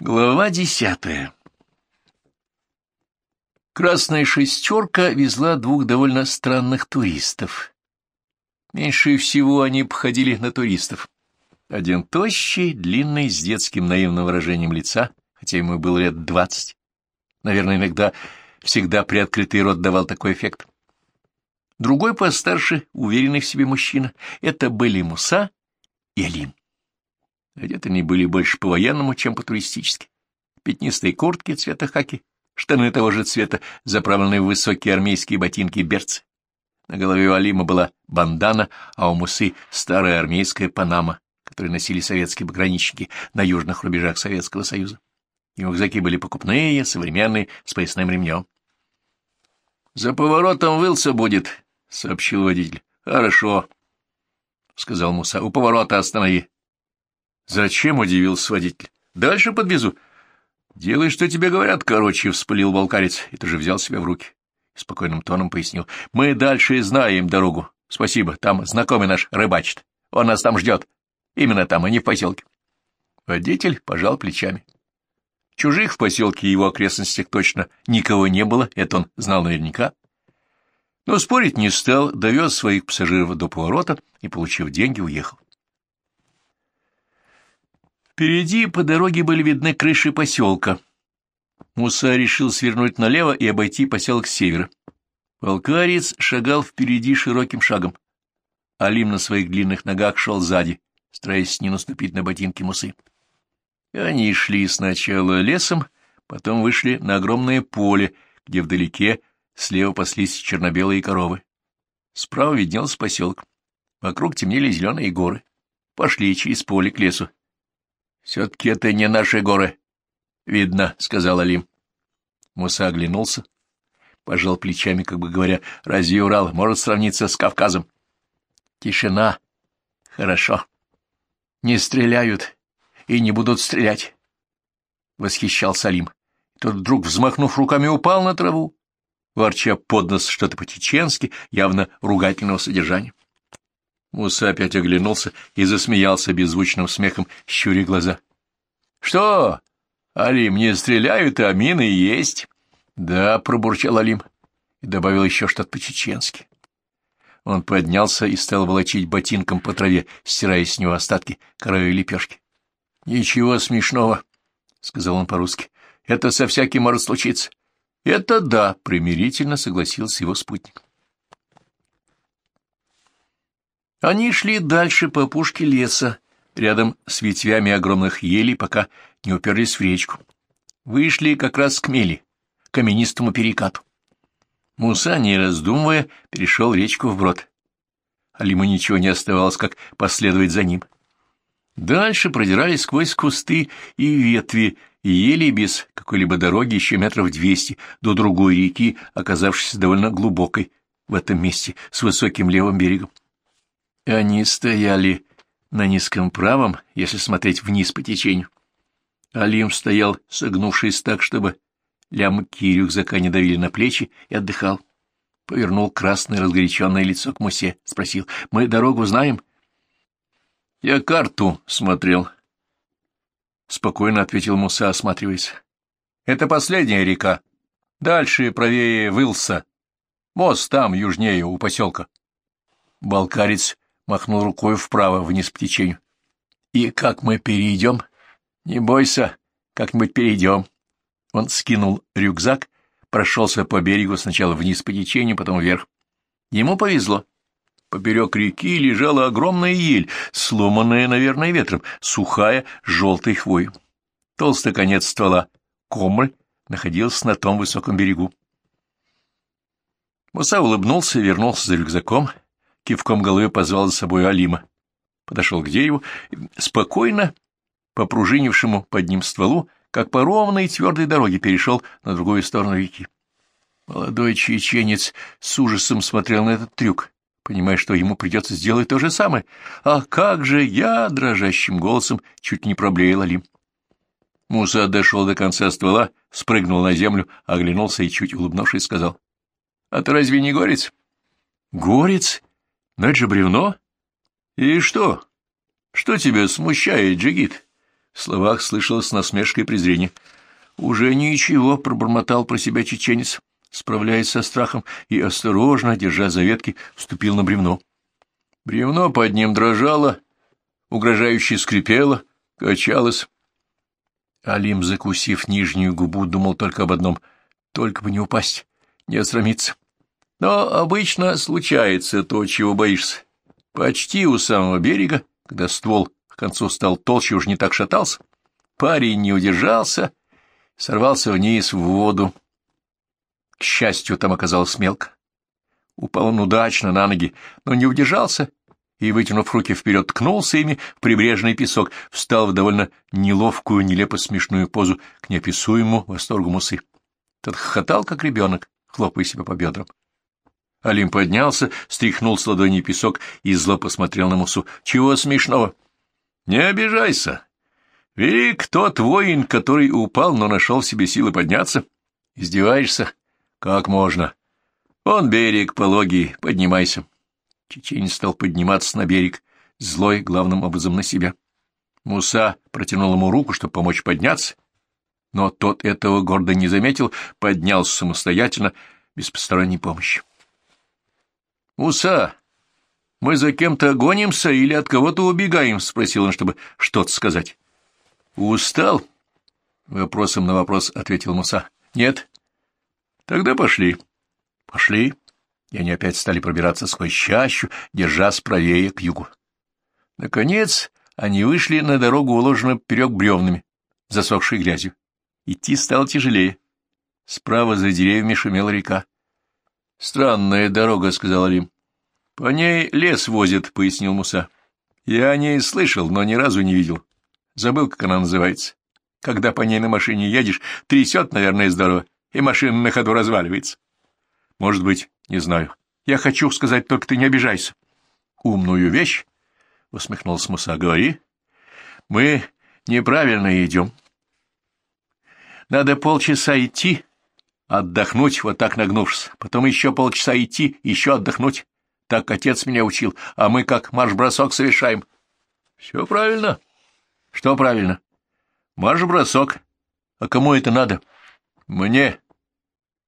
Глава десятая Красная шестерка везла двух довольно странных туристов. Меньше всего они походили на туристов. Один тощий, длинный, с детским наивным выражением лица, хотя ему было лет двадцать. Наверное, иногда всегда приоткрытый рот давал такой эффект. Другой постарше, уверенный в себе мужчина, это были Муса и Алим. Одеты они были больше по-военному, чем по-туристически. Пятнистые куртки цвета хаки, штаны того же цвета, заправленные в высокие армейские ботинки берцы. На голове у Алима была бандана, а у Мусы — старая армейская панама, которую носили советские пограничники на южных рубежах Советского Союза. И рюкзаки были покупные, современные, с поясным ремнем. — За поворотом вылся будет, — сообщил водитель. — Хорошо, — сказал Муса. — У поворота останови. «Зачем?» — удивился водитель. «Дальше подвезу». «Делай, что тебе говорят, короче», — вспылил волкарец и тоже взял себя в руки. Спокойным тоном пояснил. «Мы дальше знаем дорогу. Спасибо, там знакомый наш рыбачит. Он нас там ждет. Именно там, а не в поселке». Водитель пожал плечами. Чужих в поселке и его окрестностях точно никого не было, это он знал наверняка. Но спорить не стал, довез своих пассажиров до поворота и, получив деньги, уехал. Впереди по дороге были видны крыши поселка. Муса решил свернуть налево и обойти поселок с севера. Волкарец шагал впереди широким шагом. Алим на своих длинных ногах шел сзади, стараясь не наступить на ботинки Мусы. Они шли сначала лесом, потом вышли на огромное поле, где вдалеке слева паслись черно-белые коровы. Справа виднелся поселок. Вокруг темнели зеленые горы. Пошли через поле к лесу. Все-таки это не наши горы. Видно, — сказал Алим. Муса оглянулся, пожал плечами, как бы говоря, разве Урал может сравниться с Кавказом? Тишина. Хорошо. Не стреляют и не будут стрелять. Восхищался Алим. Тот вдруг, взмахнув руками, упал на траву, ворча под нос что-то по-чеченски, явно ругательного содержания. Муса опять оглянулся и засмеялся беззвучным смехом, щуря глаза. — Что? Алим, не стреляют, а мины есть? — Да, — пробурчал Алим и добавил еще что-то по-чеченски. Он поднялся и стал волочить ботинком по траве, стирая с него остатки коровьей лепешки. — Ничего смешного, — сказал он по-русски. — Это со всяким может случиться. — Это да, — примирительно согласился его спутник. Они шли дальше по опушке леса, рядом с ветвями огромных елей, пока не уперлись в речку. Вышли как раз к мели, к каменистому перекату. Муса, не раздумывая, перешел речку вброд. Алиму ничего не оставалось, как последовать за ним. Дальше продирались сквозь кусты и ветви, и ели без какой-либо дороги еще метров двести до другой реки, оказавшейся довольно глубокой в этом месте, с высоким левым берегом. Они стояли на низком правом, если смотреть вниз по течению. Алим стоял, согнувшись так, чтобы лямки рюкзака не давили на плечи, и отдыхал. Повернул красное разгоряченное лицо к Мусе, спросил, «Мы дорогу знаем?» «Я карту смотрел», — спокойно ответил Муса, осматриваясь. «Это последняя река. Дальше правее Вылса. Мост там, южнее, у поселка». Балкарец махнул рукой вправо, вниз по течению. — И как мы перейдем? — Не бойся, как-нибудь перейдем. Он скинул рюкзак, прошелся по берегу сначала вниз по течению, потом вверх. Ему повезло. Поперек реки лежала огромная ель, сломанная, наверное, ветром, сухая, желтой хвою. Толстый конец ствола, комль, находился на том высоком берегу. Муса улыбнулся и вернулся за рюкзаком, — кивком головы позвал за собой Алима. Подошел к дереву, спокойно, попружинившему под ним стволу, как по ровной и твердой дороге перешел на другую сторону реки. Молодой чеченец с ужасом смотрел на этот трюк, понимая, что ему придется сделать то же самое. «А как же я!» — дрожащим голосом чуть не проблеял Алим. Муса дошел до конца ствола, спрыгнул на землю, оглянулся и, чуть улыбнувшись, сказал. — А ты разве не горец? — Горец? Но это же бревно. И что? Что тебя смущает, Джигит? В словах слышалось насмешка и презрение. «Уже ничего», — пробормотал про себя чеченец, справляясь со страхом, и, осторожно, держа за ветки, вступил на бревно. Бревно под ним дрожало, угрожающе скрипело, качалось. Алим, закусив нижнюю губу, думал только об одном — только бы не упасть, не осрамиться. Но обычно случается то, чего боишься. Почти у самого берега, когда ствол к концу стал толще, уж не так шатался, парень не удержался, сорвался вниз в воду. К счастью, там оказалось мелко. Упал он удачно на ноги, но не удержался и, вытянув руки вперед, ткнулся ими в прибрежный песок, встал в довольно неловкую, нелепо смешную позу к неописуемому восторгу мусы. Тот хохотал, как ребенок, хлопая себя по бедрам. Алим поднялся, стряхнул с ладони песок и зло посмотрел на Мусу. — Чего смешного? — Не обижайся. Велик тот воин, который упал, но нашел в себе силы подняться. Издеваешься? Как можно? Он берег пологий, поднимайся. Чеченец стал подниматься на берег, злой главным образом на себя. Муса протянул ему руку, чтобы помочь подняться, но тот этого гордо не заметил, поднялся самостоятельно, без посторонней помощи. «Муса, мы за кем-то гонимся или от кого-то убегаем?» — спросил он, чтобы что-то сказать. «Устал?» — вопросом на вопрос ответил Муса. «Нет». «Тогда пошли». «Пошли». И они опять стали пробираться сквозь чащу, держась правее к югу. Наконец они вышли на дорогу, уложенную поперек бревнами, засохшей грязью. Идти стало тяжелее. Справа за деревьями шумела река. — Странная дорога, — сказал Алим. — По ней лес возят, — пояснил Муса. — Я о ней слышал, но ни разу не видел. Забыл, как она называется. Когда по ней на машине едешь, трясет, наверное, здорово, и машина на ходу разваливается. — Может быть, не знаю. Я хочу сказать, только ты не обижайся. — Умную вещь? — усмехнулся Муса. — Говори. — Мы неправильно идем. Надо полчаса идти, Отдохнуть, вот так нагнувшись. Потом еще полчаса идти, еще отдохнуть. Так отец меня учил, а мы как марш-бросок совершаем. Все правильно. Что правильно? Марш-бросок. А кому это надо? Мне.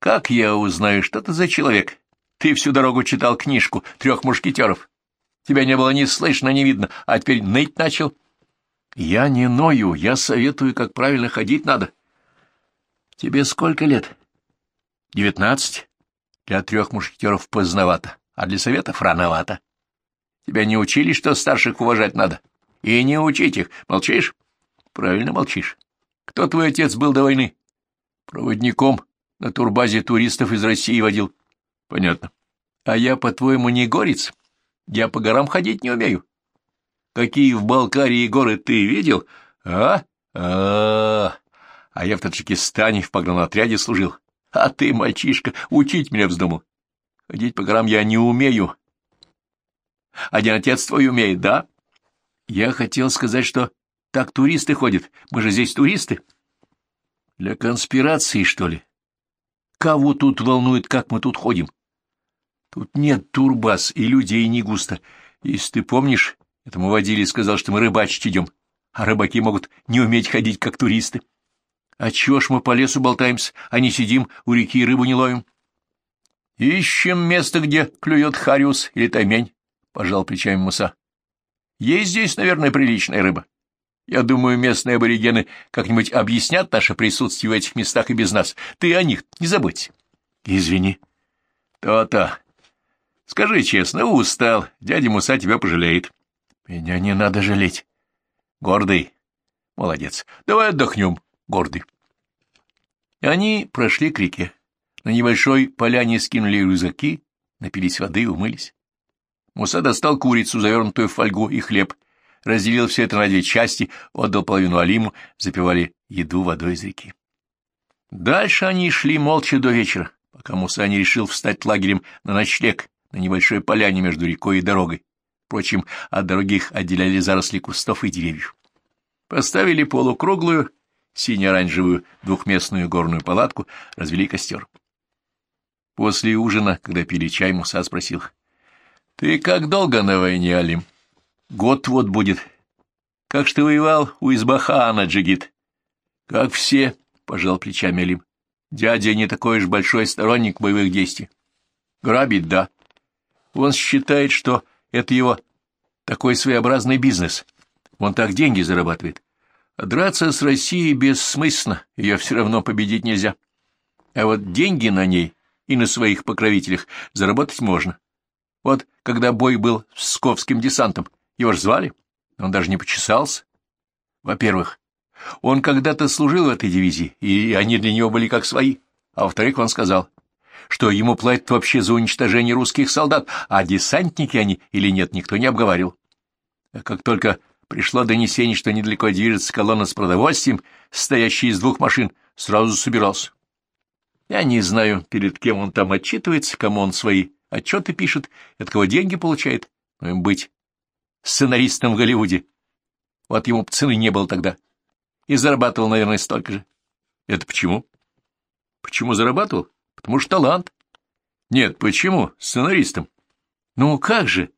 Как я узнаю, что ты за человек? Ты всю дорогу читал книжку трех мушкетеров. Тебя не было ни слышно, ни видно, а теперь ныть начал. Я не ною, я советую, как правильно ходить надо. Тебе сколько лет? Девятнадцать. Для трех мушкетеров поздновато, а для советов рановато. Тебя не учили, что старших уважать надо? И не учить их. Молчишь? Правильно молчишь. Кто твой отец был до войны? Проводником на турбазе туристов из России водил. Понятно. А я, по-твоему, не горец? Я по горам ходить не умею. Какие в Балкарии горы ты видел? А? А, -а, -а. а я в Таджикистане в погранотряде служил. А ты, мальчишка, учить меня вздумал. Ходить по горам я не умею. Один отец твой умеет, да? Я хотел сказать, что так туристы ходят. Мы же здесь туристы. Для конспирации, что ли? Кого тут волнует, как мы тут ходим? Тут нет турбаз, и людей не густо. Если ты помнишь, этому водили сказал, что мы рыбачить идем, а рыбаки могут не уметь ходить, как туристы. А чего ж мы по лесу болтаемся, а не сидим у реки и рыбу не ловим? — Ищем место, где клюет хариус или таймень, — пожал плечами Муса. — Есть здесь, наверное, приличная рыба. Я думаю, местные аборигены как-нибудь объяснят наше присутствие в этих местах и без нас. Ты о них не забудь. — Извини. То — То-то. Скажи честно, устал. Дядя Муса тебя пожалеет. — Меня не надо жалеть. — Гордый. Молодец. Давай отдохнем гордый. Они прошли к реке. На небольшой поляне скинули рюкзаки, напились воды и умылись. Муса достал курицу, завернутую в фольгу, и хлеб, разделил все это на две части, отдал половину Алиму, запивали еду водой из реки. Дальше они шли молча до вечера, пока Муса не решил встать лагерем на ночлег на небольшой поляне между рекой и дорогой. Впрочем, от дороги их отделяли заросли кустов и деревьев. Поставили полукруглую, сине-оранжевую двухместную горную палатку, развели костер. После ужина, когда пили чай, Муса спросил. — Ты как долго на войне, Алим? — Год вот будет. Как ж ты воевал у Избахана, Джигит? Как все, — пожал плечами Алим. Дядя не такой уж большой сторонник боевых действий. Грабить, да. Он считает, что это его такой своеобразный бизнес. Он так деньги зарабатывает. Драться с Россией бессмысленно, ее все равно победить нельзя. А вот деньги на ней и на своих покровителях заработать можно. Вот когда бой был с Псковским десантом, его ж звали, он даже не почесался. Во-первых, он когда-то служил в этой дивизии, и они для него были как свои. А во-вторых, он сказал, что ему платят вообще за уничтожение русских солдат, а десантники они или нет, никто не обговаривал. А как только пришло донесение, что недалеко движется колонна с продовольствием, стоящая из двух машин, сразу собирался. Я не знаю, перед кем он там отчитывается, кому он свои отчеты пишет, от кого деньги получает, но им быть сценаристом в Голливуде. Вот ему цены не было тогда. И зарабатывал, наверное, столько же. Это почему? Почему зарабатывал? Потому что талант. Нет, почему? Сценаристом. Ну как же?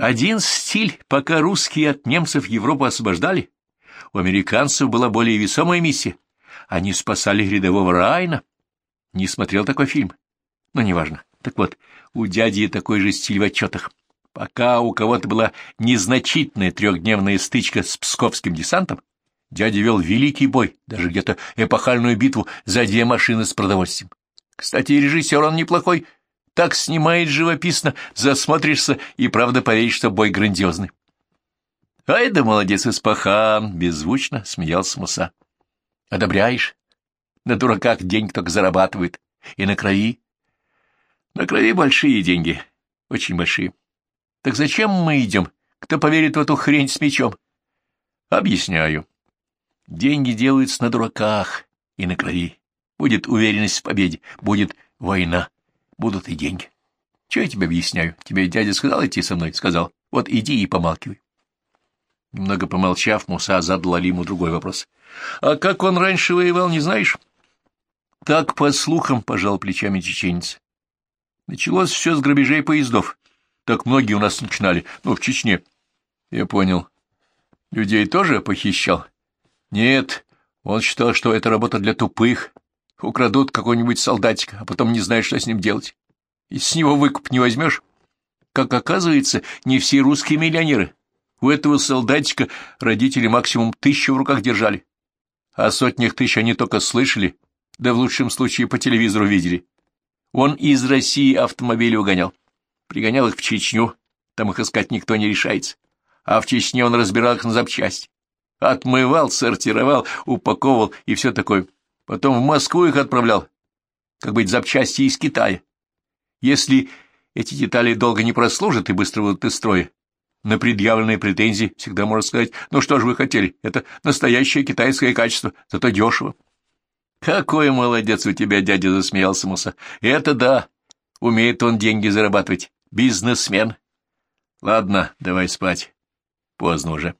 Один стиль, пока русские от немцев Европу освобождали. У американцев была более весомая миссия. Они спасали рядового Райна. Не смотрел такой фильм. Но неважно. Так вот, у дяди такой же стиль в отчетах. Пока у кого-то была незначительная трехдневная стычка с псковским десантом, дядя вел великий бой, даже где-то эпохальную битву за две машины с продовольствием. Кстати, режиссер он неплохой, так снимает живописно, засмотришься и правда поверишь, что бой грандиозный. Ай да молодец, Испахан! — беззвучно смеялся Муса. — Одобряешь? На дураках деньги только зарабатывает. И на крови. На крови большие деньги, очень большие. Так зачем мы идем? Кто поверит в эту хрень с мечом? Объясняю. Деньги делаются на дураках и на крови. Будет уверенность в победе, будет война, будут и деньги. Чего я тебе объясняю? Тебе дядя сказал идти со мной? Сказал. Вот иди и помалкивай. Немного помолчав, Муса задал Алиму другой вопрос. — А как он раньше воевал, не знаешь? — Так, по слухам, — пожал плечами чеченец. Началось все с грабежей поездов. Так многие у нас начинали, ну, в Чечне. Я понял. Людей тоже похищал? Нет, он считал, что это работа для тупых. Украдут какой-нибудь солдатик, а потом не знаешь, что с ним делать. И с него выкуп не возьмешь. Как оказывается, не все русские миллионеры. У этого солдатика родители максимум тысячу в руках держали. О сотнях тысяч они только слышали, да в лучшем случае по телевизору видели. Он из России автомобили угонял. Пригонял их в Чечню, там их искать никто не решается. А в Чечне он разбирал их на запчасти. Отмывал, сортировал, упаковывал и все такое. Потом в Москву их отправлял, как быть запчасти из Китая. Если эти детали долго не прослужат и быстро будут из строя, на предъявленные претензии всегда можно сказать, ну что же вы хотели, это настоящее китайское качество, зато дешево. Какой молодец у тебя, дядя, засмеялся Муса. Это да, умеет он деньги зарабатывать, бизнесмен. Ладно, давай спать, поздно уже.